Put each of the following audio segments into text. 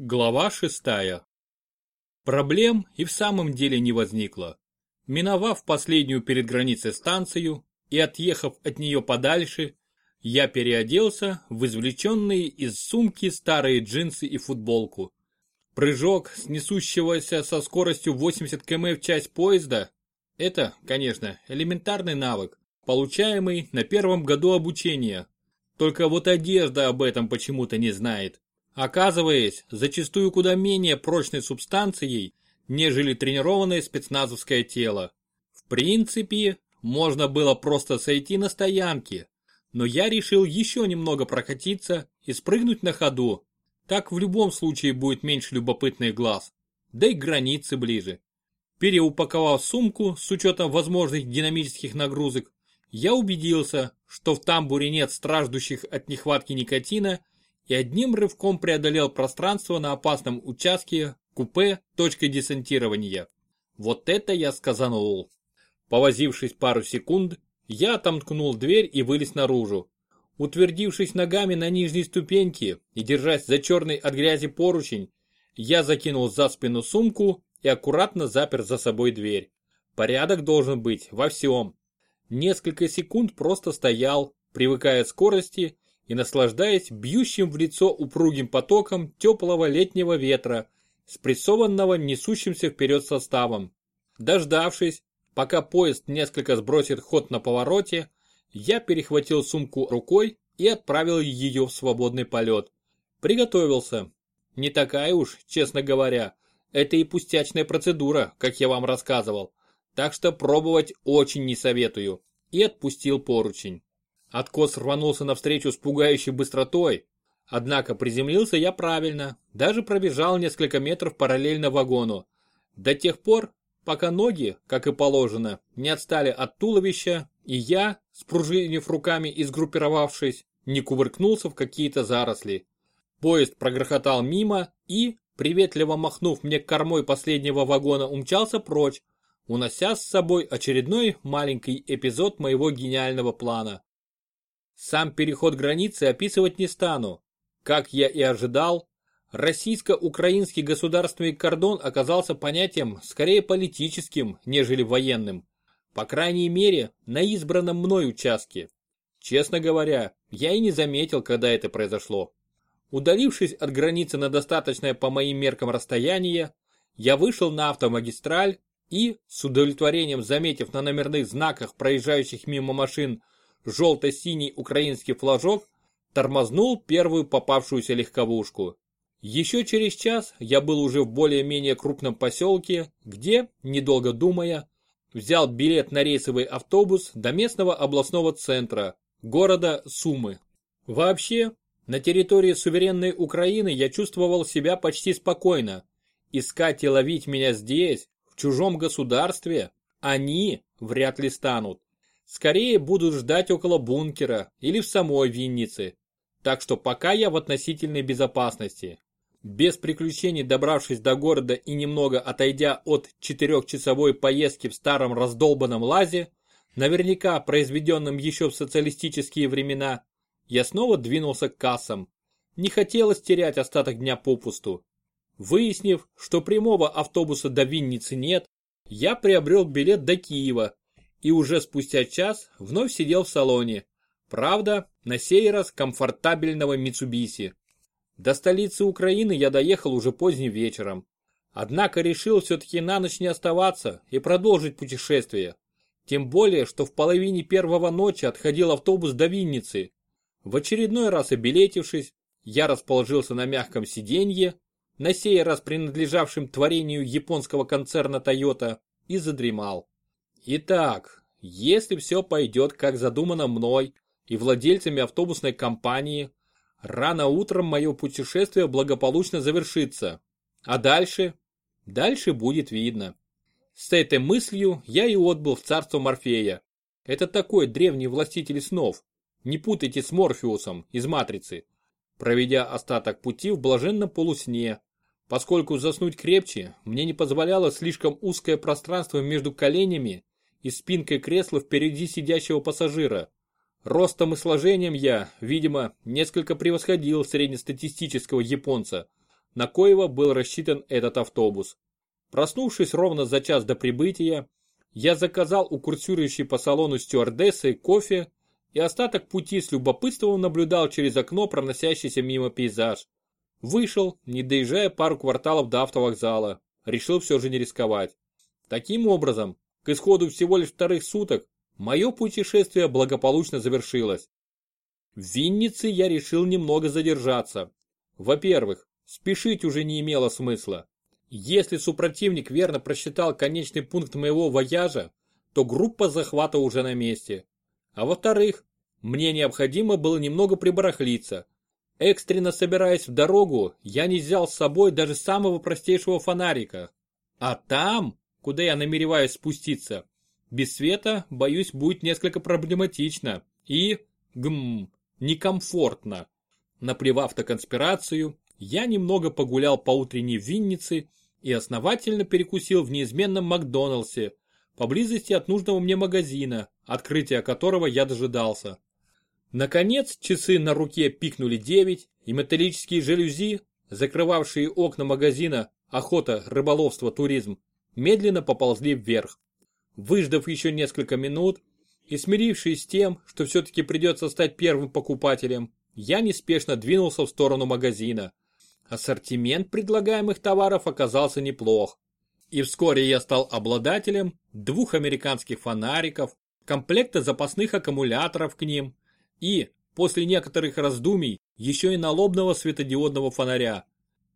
Глава шестая. Проблем и в самом деле не возникло. Миновав последнюю перед границей станцию и отъехав от нее подальше, я переоделся в извлеченные из сумки старые джинсы и футболку. Прыжок с несущегося со скоростью 80 км в час поезда – это, конечно, элементарный навык, получаемый на первом году обучения. Только вот одежда об этом почему-то не знает оказываясь зачастую куда менее прочной субстанцией, нежели тренированное спецназовское тело. В принципе, можно было просто сойти на стоянке, но я решил еще немного прокатиться и спрыгнуть на ходу. Так в любом случае будет меньше любопытных глаз, да и границы ближе. Переупаковав сумку с учетом возможных динамических нагрузок, я убедился, что в тамбуре нет страждущих от нехватки никотина и одним рывком преодолел пространство на опасном участке купе точкой десантирования. Вот это я сказанул. Повозившись пару секунд, я отомкнул дверь и вылез наружу. Утвердившись ногами на нижней ступеньке и держась за черный от грязи поручень, я закинул за спину сумку и аккуратно запер за собой дверь. Порядок должен быть во всем. Несколько секунд просто стоял, привыкая к скорости и наслаждаясь бьющим в лицо упругим потоком теплого летнего ветра, спрессованного несущимся вперед составом. Дождавшись, пока поезд несколько сбросит ход на повороте, я перехватил сумку рукой и отправил ее в свободный полет. Приготовился. Не такая уж, честно говоря. Это и пустячная процедура, как я вам рассказывал. Так что пробовать очень не советую. И отпустил поручень. Откос рванулся навстречу с пугающей быстротой, однако приземлился я правильно, даже пробежал несколько метров параллельно вагону. До тех пор, пока ноги, как и положено, не отстали от туловища, и я, спружинив руками и сгруппировавшись, не кувыркнулся в какие-то заросли. Поезд прогрохотал мимо и, приветливо махнув мне кормой последнего вагона, умчался прочь, унося с собой очередной маленький эпизод моего гениального плана. Сам переход границы описывать не стану. Как я и ожидал, российско-украинский государственный кордон оказался понятием скорее политическим, нежели военным. По крайней мере, на избранном мной участке. Честно говоря, я и не заметил, когда это произошло. Удалившись от границы на достаточное по моим меркам расстояние, я вышел на автомагистраль и, с удовлетворением заметив на номерных знаках проезжающих мимо машин желто-синий украинский флажок тормознул первую попавшуюся легковушку. Еще через час я был уже в более-менее крупном поселке, где, недолго думая, взял билет на рейсовый автобус до местного областного центра, города Сумы. Вообще, на территории суверенной Украины я чувствовал себя почти спокойно. Искать и ловить меня здесь, в чужом государстве, они вряд ли станут скорее будут ждать около бункера или в самой Виннице. Так что пока я в относительной безопасности. Без приключений добравшись до города и немного отойдя от четырехчасовой поездки в старом раздолбанном лазе, наверняка произведенном еще в социалистические времена, я снова двинулся к кассам. Не хотелось терять остаток дня попусту. Выяснив, что прямого автобуса до Винницы нет, я приобрел билет до Киева и уже спустя час вновь сидел в салоне. Правда, на сей раз комфортабельного Митсубиси. До столицы Украины я доехал уже поздним вечером. Однако решил все-таки на ночь не оставаться и продолжить путешествие. Тем более, что в половине первого ночи отходил автобус до Винницы. В очередной раз обилетившись, я расположился на мягком сиденье, на сей раз принадлежавшем творению японского концерна Toyota, и задремал. Итак, если все пойдет как задумано мной и владельцами автобусной компании, рано утром мое путешествие благополучно завершится. А дальше? Дальше будет видно. С этой мыслью я и отбыл в царство Морфея. Это такой древний властитель снов. Не путайте с Морфеусом из Матрицы. Проведя остаток пути в блаженном полусне, поскольку заснуть крепче мне не позволяло слишком узкое пространство между коленями и спинкой кресла впереди сидящего пассажира. Ростом и сложением я, видимо, несколько превосходил среднестатистического японца. на коего был рассчитан этот автобус. Проснувшись ровно за час до прибытия, я заказал у курсирующей по салону стюардессы кофе и остаток пути с любопытством наблюдал через окно проносящийся мимо пейзаж. Вышел, не доезжая пару кварталов до автовокзала, решил все же не рисковать. Таким образом, к исходу всего лишь вторых суток, мое путешествие благополучно завершилось. В Виннице я решил немного задержаться. Во-первых, спешить уже не имело смысла. Если супротивник верно просчитал конечный пункт моего вояжа, то группа захвата уже на месте. А во-вторых, мне необходимо было немного прибарахлиться. Экстренно собираясь в дорогу, я не взял с собой даже самого простейшего фонарика. А там, куда я намереваюсь спуститься, без света, боюсь, будет несколько проблематично и, гм, некомфортно. Наплевав на конспирацию, я немного погулял по утренней Виннице и основательно перекусил в неизменном Макдоналдсе, поблизости от нужного мне магазина, открытия которого я дожидался. Наконец часы на руке пикнули 9, и металлические жалюзи, закрывавшие окна магазина «Охота, рыболовство, туризм», медленно поползли вверх. Выждав еще несколько минут и смирившись с тем, что все-таки придется стать первым покупателем, я неспешно двинулся в сторону магазина. Ассортимент предлагаемых товаров оказался неплох. И вскоре я стал обладателем двух американских фонариков, комплекта запасных аккумуляторов к ним и, после некоторых раздумий, еще и налобного светодиодного фонаря.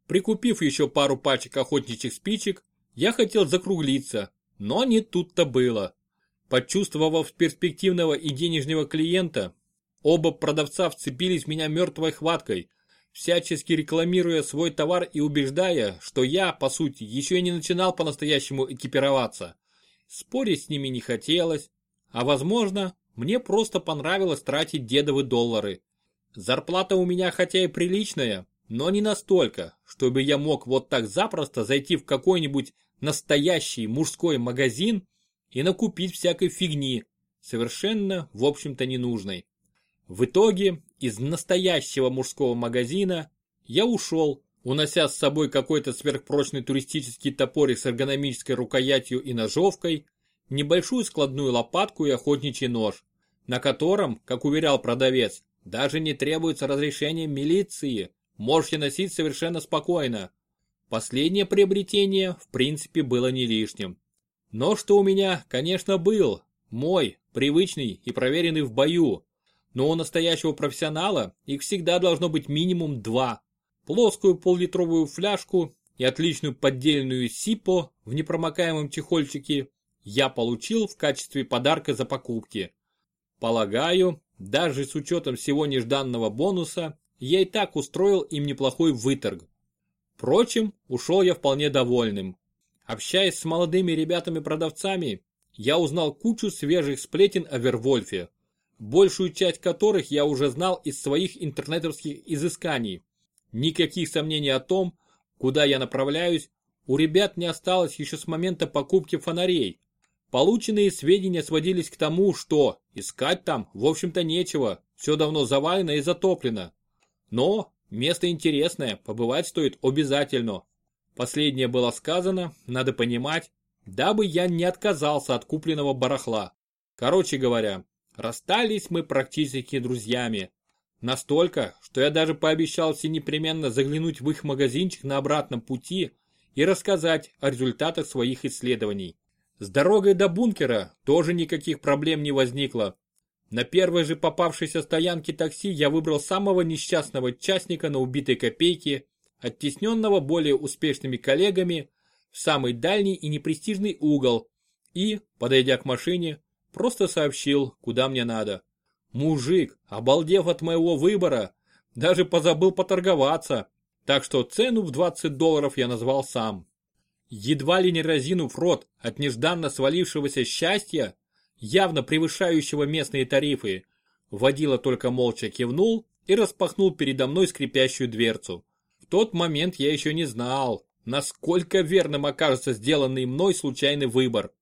Прикупив еще пару пачек охотничьих спичек, я хотел закруглиться, но не тут-то было. Почувствовав перспективного и денежного клиента, оба продавца вцепились в меня мертвой хваткой – всячески рекламируя свой товар и убеждая, что я, по сути, еще не начинал по-настоящему экипироваться. Спорить с ними не хотелось, а возможно, мне просто понравилось тратить дедовы доллары. Зарплата у меня хотя и приличная, но не настолько, чтобы я мог вот так запросто зайти в какой-нибудь настоящий мужской магазин и накупить всякой фигни, совершенно, в общем-то, ненужной. В итоге из настоящего мужского магазина я ушел, унося с собой какой-то сверхпрочный туристический топорик с эргономической рукоятью и ножовкой, небольшую складную лопатку и охотничий нож, на котором, как уверял продавец, даже не требуется разрешение милиции, можете носить совершенно спокойно. Последнее приобретение, в принципе, было не лишним. Но что у меня, конечно, был, мой, привычный и проверенный в бою, но у настоящего профессионала их всегда должно быть минимум два. Плоскую поллитровую фляжку и отличную поддельную СИПО в непромокаемом чехольчике я получил в качестве подарка за покупки. Полагаю, даже с учетом всего нежданного бонуса, я и так устроил им неплохой выторг. Впрочем, ушел я вполне довольным. Общаясь с молодыми ребятами-продавцами, я узнал кучу свежих сплетен о Вервольфе большую часть которых я уже знал из своих интернетовских изысканий. Никаких сомнений о том, куда я направляюсь, у ребят не осталось еще с момента покупки фонарей. Полученные сведения сводились к тому, что искать там, в общем-то, нечего, все давно завалено и затоплено. Но место интересное, побывать стоит обязательно. Последнее было сказано, надо понимать, дабы я не отказался от купленного барахла. Короче говоря, Расстались мы практически друзьями. Настолько, что я даже пообещал все непременно заглянуть в их магазинчик на обратном пути и рассказать о результатах своих исследований. С дорогой до бункера тоже никаких проблем не возникло. На первой же попавшейся стоянке такси я выбрал самого несчастного частника на убитой копейке, оттесненного более успешными коллегами в самый дальний и непрестижный угол и, подойдя к машине, Просто сообщил, куда мне надо. Мужик, обалдев от моего выбора, даже позабыл поторговаться, так что цену в 20 долларов я назвал сам. Едва ли не разинув рот от нежданно свалившегося счастья, явно превышающего местные тарифы, водила только молча кивнул и распахнул передо мной скрипящую дверцу. В тот момент я еще не знал, насколько верным окажется сделанный мной случайный выбор.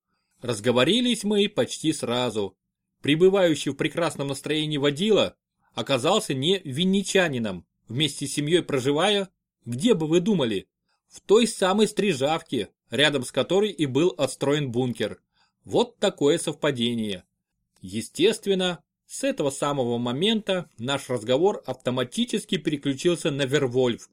Разговорились мы почти сразу. Прибывающий в прекрасном настроении водила оказался не винничанином, вместе с семьей проживая, Где бы вы думали? В той самой стрижавке, рядом с которой и был отстроен бункер. Вот такое совпадение. Естественно, с этого самого момента наш разговор автоматически переключился на Вервольф.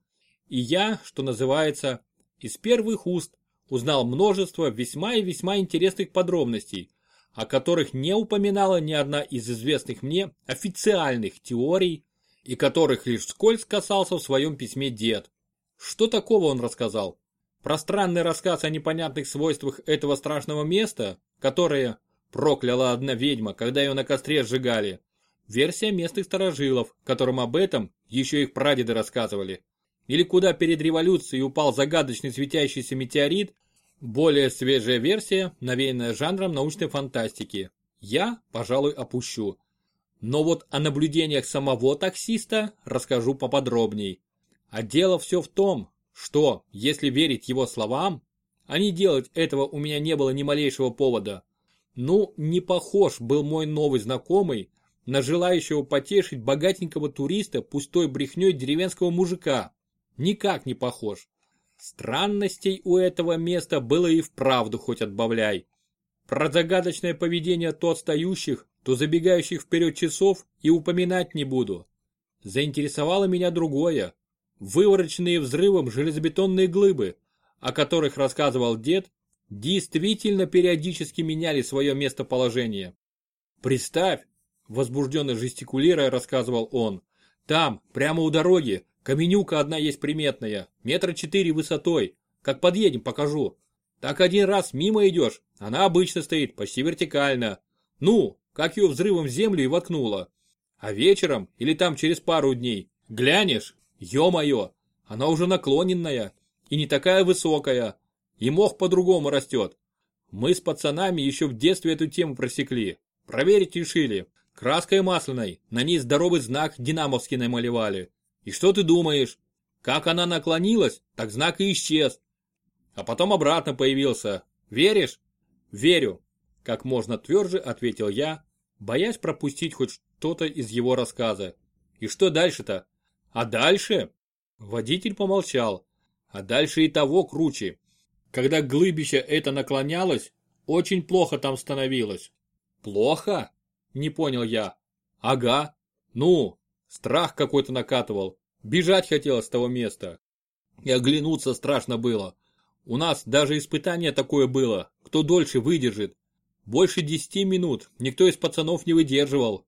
И я, что называется, из первых уст узнал множество весьма и весьма интересных подробностей, о которых не упоминала ни одна из известных мне официальных теорий и которых лишь вскользь касался в своем письме дед. Что такого он рассказал? Пространный рассказ о непонятных свойствах этого страшного места, которое прокляла одна ведьма, когда ее на костре сжигали. Версия местных старожилов, которым об этом еще их прадеды рассказывали. Или куда перед революцией упал загадочный светящийся метеорит, более свежая версия, навеянная жанром научной фантастики. Я, пожалуй, опущу. Но вот о наблюдениях самого таксиста расскажу поподробней. А дело все в том, что, если верить его словам, а не делать этого у меня не было ни малейшего повода, ну, не похож был мой новый знакомый на желающего потешить богатенького туриста пустой брехней деревенского мужика. Никак не похож. Странностей у этого места было и вправду хоть отбавляй. Про загадочное поведение то отстающих, то забегающих вперед часов и упоминать не буду. Заинтересовало меня другое. Вывороченные взрывом железобетонные глыбы, о которых рассказывал дед, действительно периодически меняли свое местоположение. Представь, возбужденно жестикулируя рассказывал он, там, прямо у дороги, каменюка одна есть приметная, метра четыре высотой, как подъедем покажу. Так один раз мимо идешь, она обычно стоит почти вертикально. Ну, как ее взрывом в землю и воткнуло. А вечером или там через пару дней глянешь, ё-моё, она уже наклоненная и не такая высокая, и мох по-другому растет. Мы с пацанами еще в детстве эту тему просекли. Проверить решили. Краской масляной на ней здоровый знак динамовский намалевали. И что ты думаешь? Как она наклонилась, так знак и исчез. А потом обратно появился. Веришь? Верю. Как можно тверже ответил я, боясь пропустить хоть что-то из его рассказа. И что дальше-то? А дальше? Водитель помолчал. А дальше и того круче. Когда глыбище это наклонялось, очень плохо там становилось. Плохо? Не понял я. Ага. Ну, страх какой-то накатывал. Бежать хотелось с того места. И оглянуться страшно было. У нас даже испытание такое было, кто дольше выдержит. Больше десяти минут никто из пацанов не выдерживал.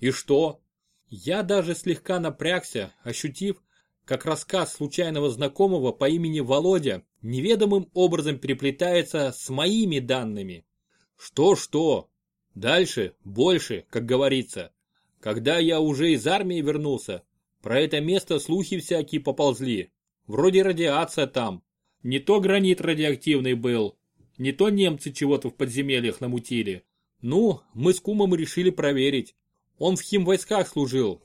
И что? Я даже слегка напрягся, ощутив, как рассказ случайного знакомого по имени Володя неведомым образом переплетается с моими данными. Что-что? Дальше, больше, как говорится. Когда я уже из армии вернулся, про это место слухи всякие поползли. Вроде радиация там. Не то гранит радиоактивный был, не то немцы чего-то в подземельях намутили. Ну, мы с кумом решили проверить. Он в химвойсках служил.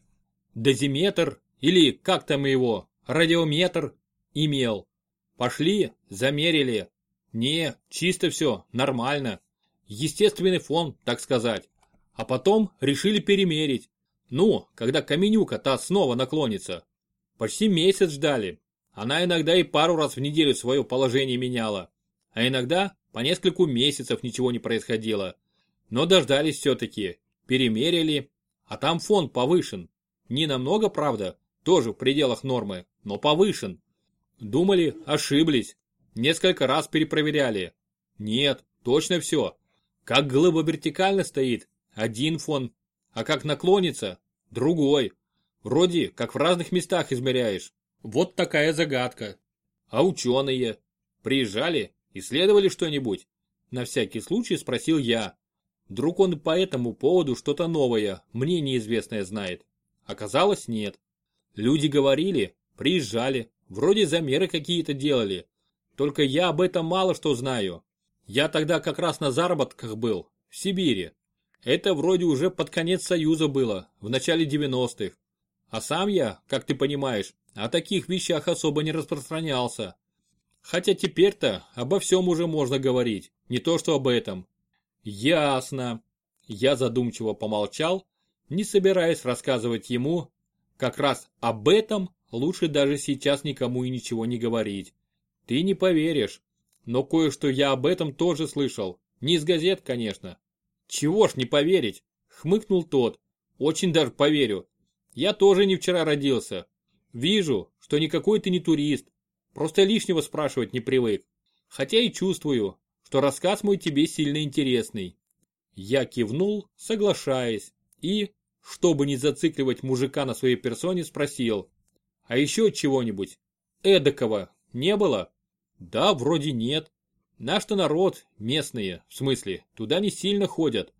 Дозиметр, или как там его, радиометр имел. Пошли, замерили. Не, чисто все, нормально. Естественный фон, так сказать. А потом решили перемерить. Ну, когда каменюка та снова наклонится. Почти месяц ждали. Она иногда и пару раз в неделю свое положение меняла. А иногда по нескольку месяцев ничего не происходило. Но дождались все-таки. Перемерили. А там фон повышен. Не намного, правда, тоже в пределах нормы, но повышен. Думали, ошиблись. Несколько раз перепроверяли. Нет, точно все. Как глыба вертикально стоит, один фон, а как наклонится, другой. Вроде как в разных местах измеряешь. Вот такая загадка. А ученые? Приезжали, исследовали что-нибудь? На всякий случай спросил я. Вдруг он по этому поводу что-то новое, мне неизвестное знает. Оказалось, нет. Люди говорили, приезжали, вроде замеры какие-то делали. Только я об этом мало что знаю. Я тогда как раз на заработках был, в Сибири. Это вроде уже под конец Союза было, в начале 90-х. А сам я, как ты понимаешь, о таких вещах особо не распространялся. Хотя теперь-то обо всем уже можно говорить, не то что об этом. Ясно. Я задумчиво помолчал, не собираясь рассказывать ему, как раз об этом лучше даже сейчас никому и ничего не говорить. Ты не поверишь, но кое-что я об этом тоже слышал. Не из газет, конечно. Чего ж не поверить, хмыкнул тот. Очень даже поверю. Я тоже не вчера родился. Вижу, что никакой ты не турист. Просто лишнего спрашивать не привык. Хотя и чувствую, что рассказ мой тебе сильно интересный. Я кивнул, соглашаясь, и, чтобы не зацикливать мужика на своей персоне, спросил. А еще чего-нибудь? Эдакого не было? Да, вроде нет. Наш-то народ, местные, в смысле, туда не сильно ходят.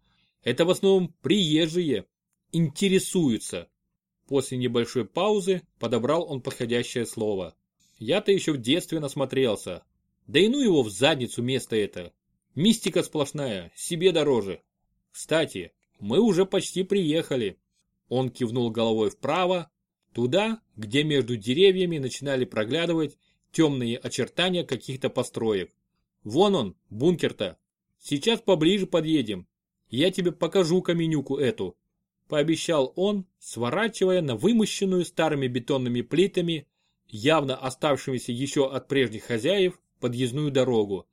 Это в основном приезжие, интересуются. После небольшой паузы подобрал он подходящее слово. Я-то еще в детстве насмотрелся. Да и ну его в задницу место это. Мистика сплошная, себе дороже. Кстати, мы уже почти приехали. Он кивнул головой вправо, туда, где между деревьями начинали проглядывать темные очертания каких-то построек. Вон он, бункер-то. Сейчас поближе подъедем. Я тебе покажу каменюку эту. Пообещал он, сворачивая на вымощенную старыми бетонными плитами, явно оставшимися еще от прежних хозяев, подъездную дорогу.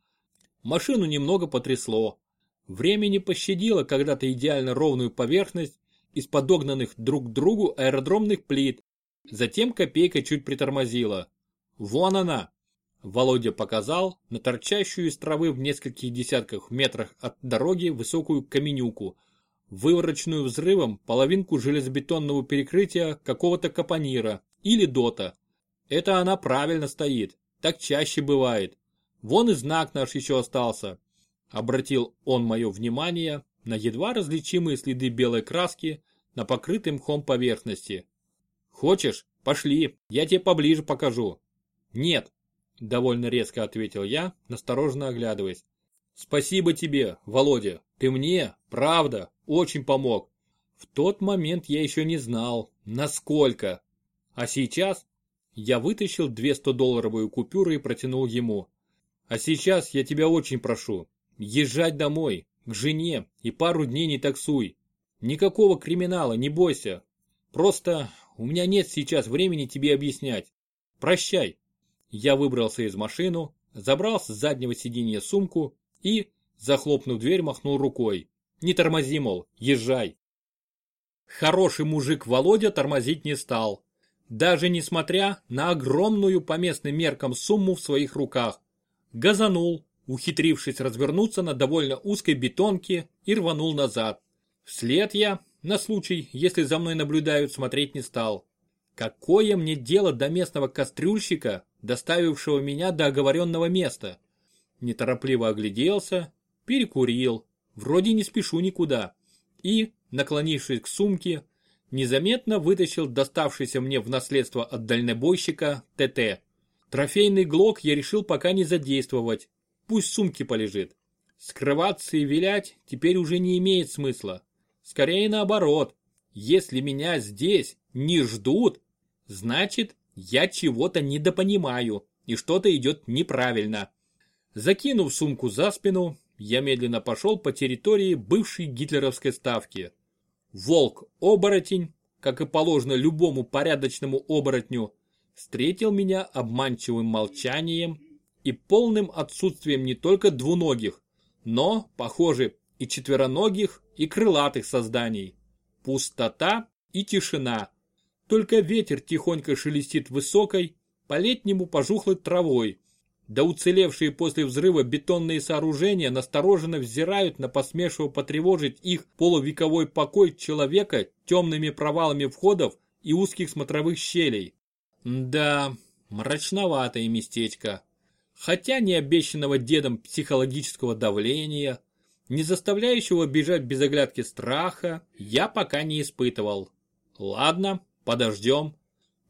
Машину немного потрясло. Время не пощадило когда-то идеально ровную поверхность из подогнанных друг к другу аэродромных плит. Затем копейка чуть притормозила. Вон она. Володя показал на торчащую из травы в нескольких десятках метрах от дороги высокую каменюку, вывороченную взрывом половинку железобетонного перекрытия какого-то капонира или дота. Это она правильно стоит, так чаще бывает. Вон и знак наш еще остался. Обратил он мое внимание на едва различимые следы белой краски на покрытой мхом поверхности. Хочешь, пошли, я тебе поближе покажу. «Нет», – довольно резко ответил я, настороженно оглядываясь. «Спасибо тебе, Володя, ты мне, правда, очень помог. В тот момент я еще не знал, насколько. А сейчас я вытащил две 100-долларовые купюры и протянул ему. А сейчас я тебя очень прошу, езжать домой, к жене и пару дней не таксуй. Никакого криминала, не бойся. Просто у меня нет сейчас времени тебе объяснять. Прощай. Я выбрался из машины, забрал с заднего сиденья сумку и, захлопнув дверь, махнул рукой. Не тормози, мол, езжай. Хороший мужик Володя тормозить не стал. Даже несмотря на огромную по местным меркам сумму в своих руках. Газанул, ухитрившись развернуться на довольно узкой бетонке и рванул назад. Вслед я, на случай, если за мной наблюдают, смотреть не стал. Какое мне дело до местного кастрюльщика, доставившего меня до оговоренного места? Неторопливо огляделся, перекурил, вроде не спешу никуда. И, наклонившись к сумке, незаметно вытащил доставшийся мне в наследство от дальнобойщика ТТ. Трофейный глок я решил пока не задействовать, пусть в сумке полежит. Скрываться и вилять теперь уже не имеет смысла. Скорее наоборот, если меня здесь не ждут, Значит, я чего-то недопонимаю, и что-то идет неправильно. Закинув сумку за спину, я медленно пошел по территории бывшей гитлеровской ставки. Волк-оборотень, как и положено любому порядочному оборотню, встретил меня обманчивым молчанием и полным отсутствием не только двуногих, но, похоже, и четвероногих, и крылатых созданий. Пустота и тишина, только ветер тихонько шелестит высокой, по-летнему пожухлой травой. Да уцелевшие после взрыва бетонные сооружения настороженно взирают на посмешивая потревожить их полувековой покой человека темными провалами входов и узких смотровых щелей. Да, мрачноватое местечко. Хотя ни обещанного дедом психологического давления, не заставляющего бежать без оглядки страха, я пока не испытывал. Ладно, Подождем.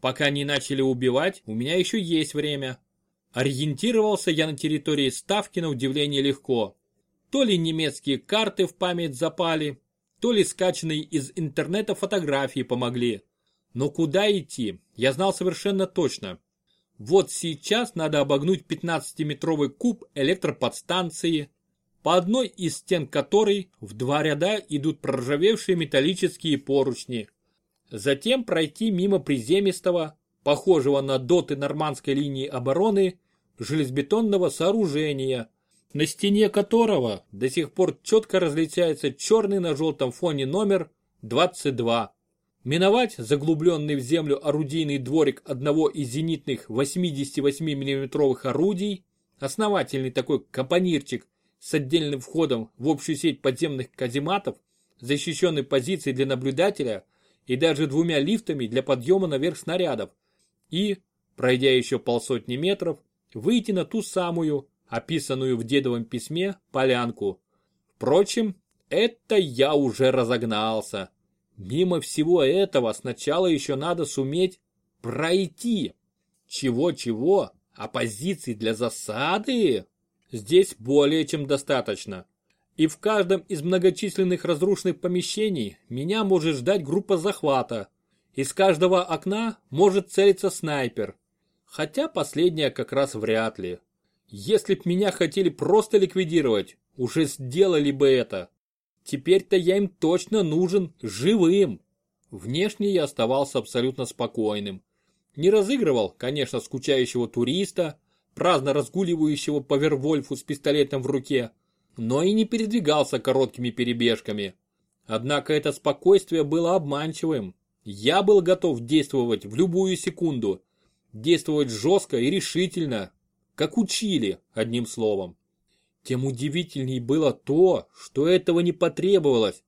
Пока не начали убивать, у меня еще есть время. Ориентировался я на территории Ставки на удивление легко. То ли немецкие карты в память запали, то ли скачанные из интернета фотографии помогли. Но куда идти, я знал совершенно точно. Вот сейчас надо обогнуть 15-метровый куб электроподстанции, по одной из стен которой в два ряда идут проржавевшие металлические поручни. Затем пройти мимо приземистого, похожего на доты нормандской линии обороны, железобетонного сооружения, на стене которого до сих пор четко различается черный на желтом фоне номер 22. Миновать заглубленный в землю орудийный дворик одного из зенитных 88 миллиметровых орудий, основательный такой капонирчик с отдельным входом в общую сеть подземных казематов, защищенной позицией для наблюдателя и даже двумя лифтами для подъема наверх снарядов, и, пройдя еще полсотни метров, выйти на ту самую, описанную в дедовом письме, полянку. Впрочем, это я уже разогнался. Мимо всего этого сначала еще надо суметь пройти. Чего-чего, а позиций для засады здесь более чем достаточно. И в каждом из многочисленных разрушенных помещений меня может ждать группа захвата. Из каждого окна может целиться снайпер. Хотя последнее как раз вряд ли. Если б меня хотели просто ликвидировать, уже сделали бы это. Теперь-то я им точно нужен живым. Внешне я оставался абсолютно спокойным. Не разыгрывал, конечно, скучающего туриста, праздно разгуливающего по Вервольфу с пистолетом в руке, но и не передвигался короткими перебежками. Однако это спокойствие было обманчивым. Я был готов действовать в любую секунду. Действовать жестко и решительно, как учили, одним словом. Тем удивительней было то, что этого не потребовалось.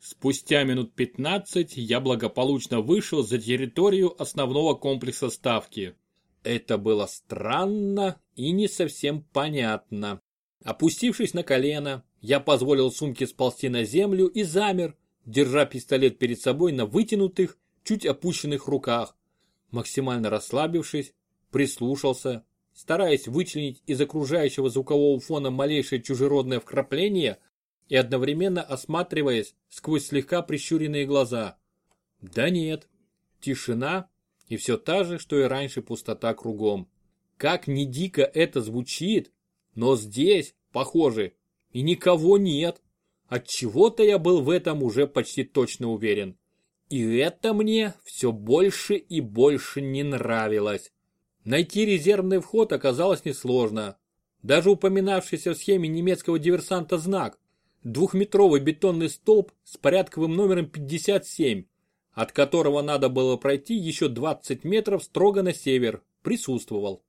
Спустя минут 15 я благополучно вышел за территорию основного комплекса ставки. Это было странно и не совсем понятно. Опустившись на колено, я позволил сумке сползти на землю и замер, держа пистолет перед собой на вытянутых, чуть опущенных руках. Максимально расслабившись, прислушался, стараясь вычленить из окружающего звукового фона малейшее чужеродное вкрапление и одновременно осматриваясь сквозь слегка прищуренные глаза. Да нет, тишина и все та же, что и раньше пустота кругом. Как ни дико это звучит, но здесь, похоже, и никого нет. От чего-то я был в этом уже почти точно уверен. И это мне все больше и больше не нравилось. Найти резервный вход оказалось несложно. Даже упоминавшийся в схеме немецкого диверсанта знак двухметровый бетонный столб с порядковым номером 57, от которого надо было пройти еще 20 метров строго на север, присутствовал.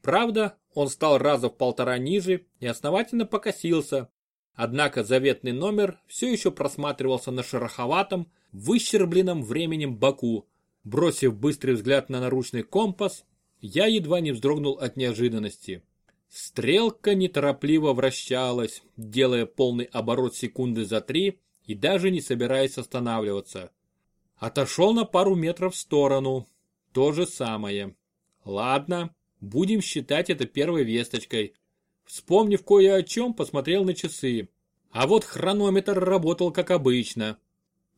Правда, он стал раза в полтора ниже и основательно покосился. Однако заветный номер все еще просматривался на шероховатом, выщербленном временем боку. Бросив быстрый взгляд на наручный компас, я едва не вздрогнул от неожиданности. Стрелка неторопливо вращалась, делая полный оборот секунды за три и даже не собираясь останавливаться. Отошел на пару метров в сторону. То же самое. Ладно, будем считать это первой весточкой. Вспомнив кое о чем, посмотрел на часы. А вот хронометр работал как обычно.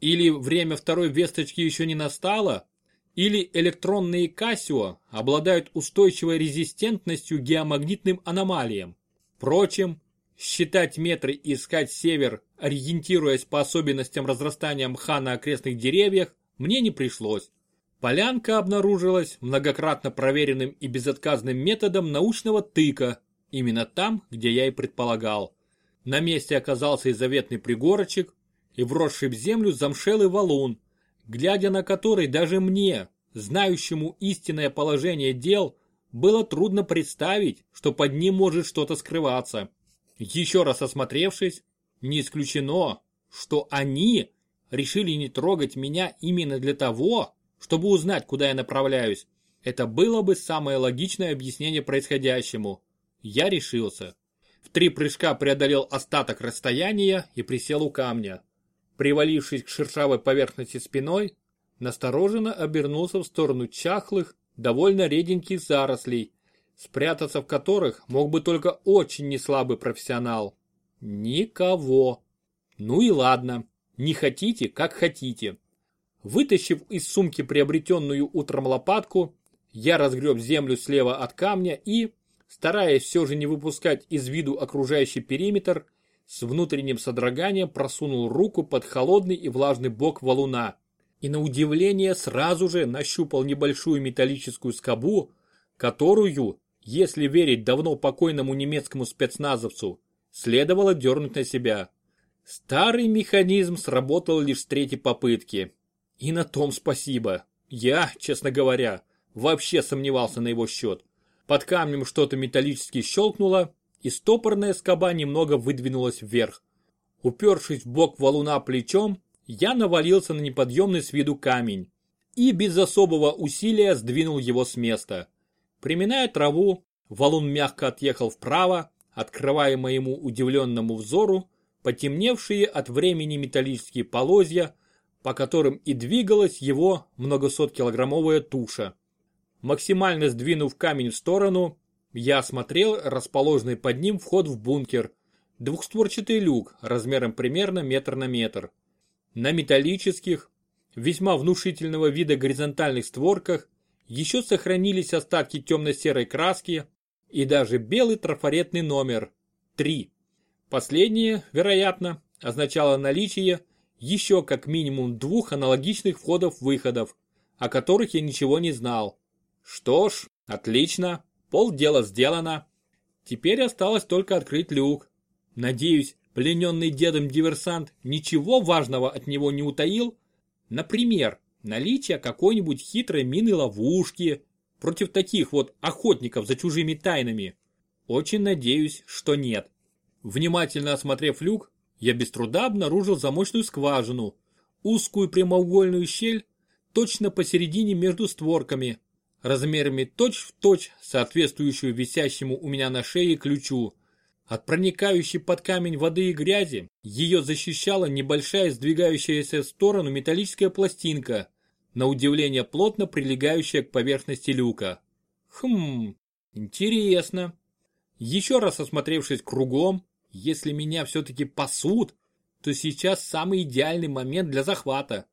Или время второй весточки еще не настало, или электронные Casio обладают устойчивой резистентностью геомагнитным аномалиям. Впрочем, считать метры и искать север, ориентируясь по особенностям разрастания мха на окрестных деревьях, мне не пришлось. Полянка обнаружилась многократно проверенным и безотказным методом научного тыка, именно там, где я и предполагал. На месте оказался и заветный пригорочек, и вросший в землю замшелый валун, глядя на который даже мне, знающему истинное положение дел, было трудно представить, что под ним может что-то скрываться. Еще раз осмотревшись, не исключено, что они решили не трогать меня именно для того, чтобы узнать, куда я направляюсь. Это было бы самое логичное объяснение происходящему. Я решился. В три прыжка преодолел остаток расстояния и присел у камня. Привалившись к шершавой поверхности спиной, настороженно обернулся в сторону чахлых, довольно реденьких зарослей, спрятаться в которых мог бы только очень неслабый профессионал. Никого. Ну и ладно, не хотите, как хотите. Вытащив из сумки приобретенную утром лопатку, я разгреб землю слева от камня и, стараясь все же не выпускать из виду окружающий периметр, с внутренним содроганием просунул руку под холодный и влажный бок валуна и на удивление сразу же нащупал небольшую металлическую скобу, которую, если верить давно покойному немецкому спецназовцу, следовало дернуть на себя. Старый механизм сработал лишь с третьей попытки. И на том спасибо. Я, честно говоря, вообще сомневался на его счет. Под камнем что-то металлически щелкнуло, и стопорная скоба немного выдвинулась вверх. Упершись в бок валуна плечом, я навалился на неподъемный с виду камень и без особого усилия сдвинул его с места. Приминая траву, валун мягко отъехал вправо, открывая моему удивленному взору потемневшие от времени металлические полозья, по которым и двигалась его многосоткилограммовая туша. Максимально сдвинув камень в сторону, я осмотрел расположенный под ним вход в бункер. Двухстворчатый люк размером примерно метр на метр. На металлических, весьма внушительного вида горизонтальных створках еще сохранились остатки темно-серой краски и даже белый трафаретный номер 3. Последнее, вероятно, означало наличие еще как минимум двух аналогичных входов-выходов, о которых я ничего не знал. Что ж, отлично, полдела сделано. Теперь осталось только открыть люк. Надеюсь, плененный дедом диверсант ничего важного от него не утаил? Например, наличие какой-нибудь хитрой мины-ловушки против таких вот охотников за чужими тайнами. Очень надеюсь, что нет. Внимательно осмотрев люк, я без труда обнаружил замочную скважину, узкую прямоугольную щель точно посередине между створками, размерами точь-в-точь точь соответствующую висящему у меня на шее ключу. От проникающей под камень воды и грязи ее защищала небольшая сдвигающаяся в сторону металлическая пластинка, на удивление плотно прилегающая к поверхности люка. Хм, интересно. Еще раз осмотревшись кругом, если меня все-таки пасут, то сейчас самый идеальный момент для захвата.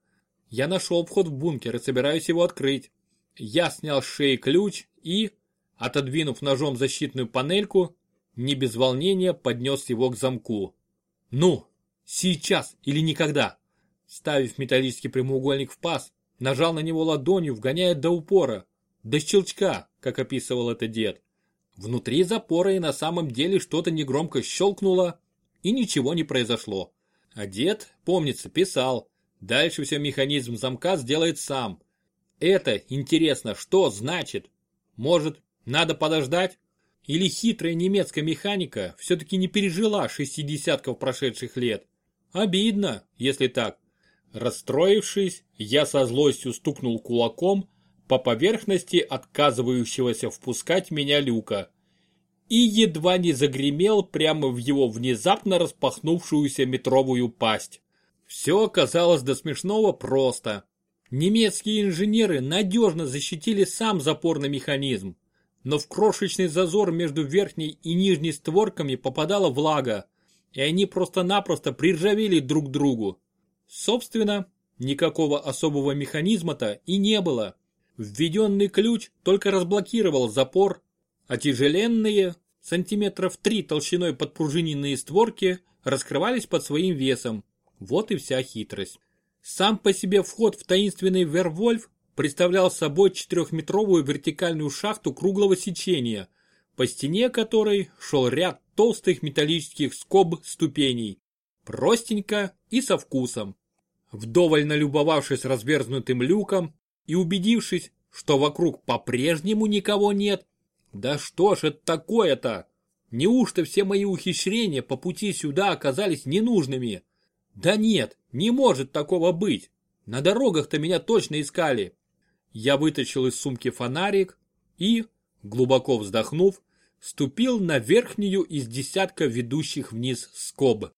Я нашел вход в бункер и собираюсь его открыть. Я снял с шеи ключ и, отодвинув ножом защитную панельку, не без волнения поднес его к замку. Ну, сейчас или никогда. Ставив металлический прямоугольник в паз, нажал на него ладонью, вгоняя до упора, до щелчка, как описывал это дед. Внутри запора и на самом деле что-то негромко щелкнуло, и ничего не произошло. А дед, помнится, писал, дальше все механизм замка сделает сам, это, интересно, что значит? Может, надо подождать? Или хитрая немецкая механика все-таки не пережила шестидесятков прошедших лет? Обидно, если так. Расстроившись, я со злостью стукнул кулаком по поверхности отказывающегося впускать меня люка и едва не загремел прямо в его внезапно распахнувшуюся метровую пасть. Все оказалось до смешного просто. Немецкие инженеры надежно защитили сам запорный механизм, но в крошечный зазор между верхней и нижней створками попадала влага, и они просто-напросто приржавели друг другу. Собственно, никакого особого механизма-то и не было. Введенный ключ только разблокировал запор, а тяжеленные, сантиметров три толщиной подпружиненные створки раскрывались под своим весом. Вот и вся хитрость. Сам по себе вход в таинственный Вервольф представлял собой четырехметровую вертикальную шахту круглого сечения, по стене которой шел ряд толстых металлических скоб ступеней. Простенько и со вкусом. Вдоволь налюбовавшись разверзнутым люком и убедившись, что вокруг по-прежнему никого нет, да что ж это такое-то? Неужто все мои ухищрения по пути сюда оказались ненужными? Да нет, не может такого быть. На дорогах-то меня точно искали. Я вытащил из сумки фонарик и, глубоко вздохнув, ступил на верхнюю из десятка ведущих вниз скоб.